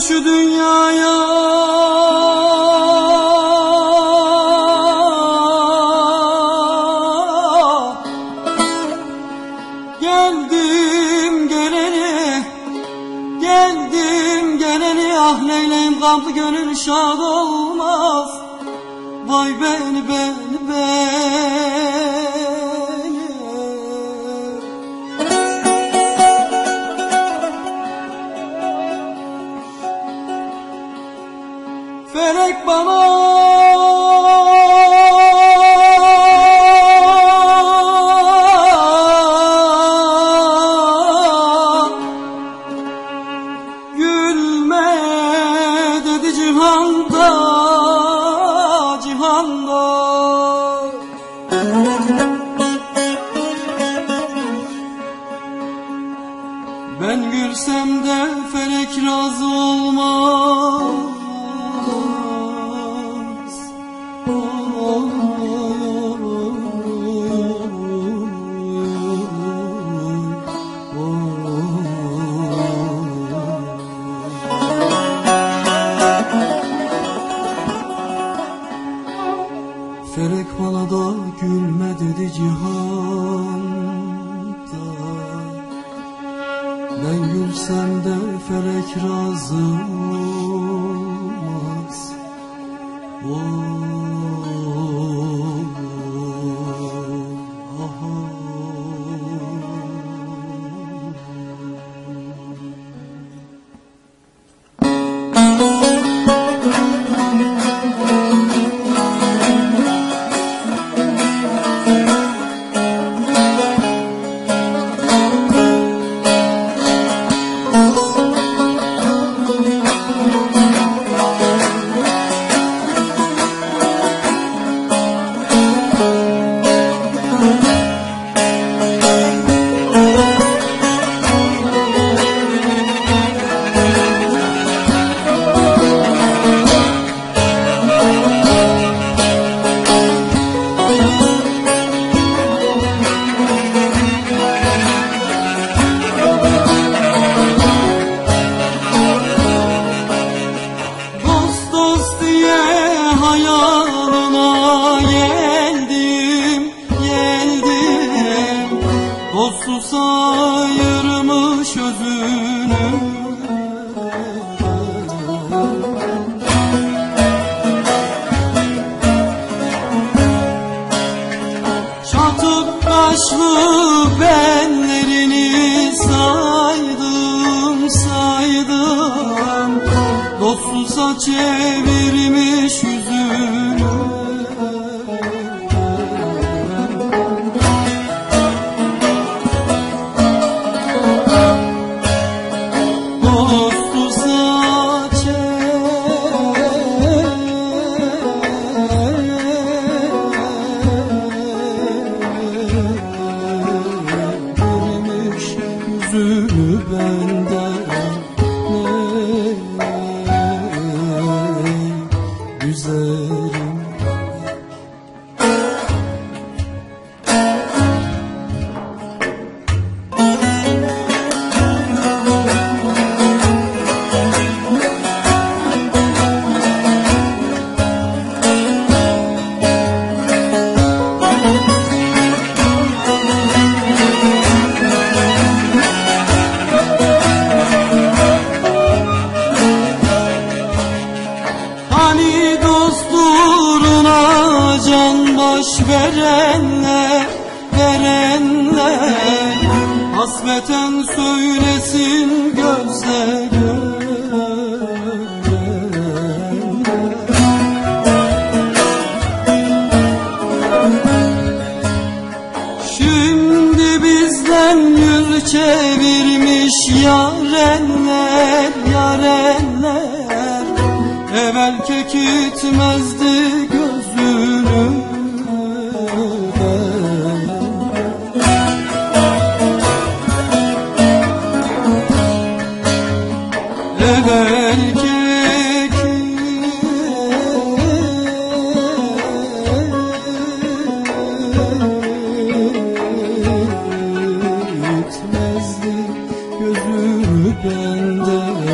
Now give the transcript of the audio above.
şu dünyaya Geldim geleni Geldim geleni. Ah neyleyim gamlı gönül şad olmaz. Vay beni beni beni Ben gülsem de felek razı olmaz. Felek bana da gülme dedi cihanda Ben gülsem de felek razı olmaz. Oh, Dostu sayırmış özünü. Çatık kaşlı benlerini saydım, saydım. Dostsuza çevirmiş yüzünü verenler, verenler. Hasbeten söylesin gözle Şimdi bizden yüz çevirmiş yarenler, yarenler. Evvel kekitmezdi kekitmezdi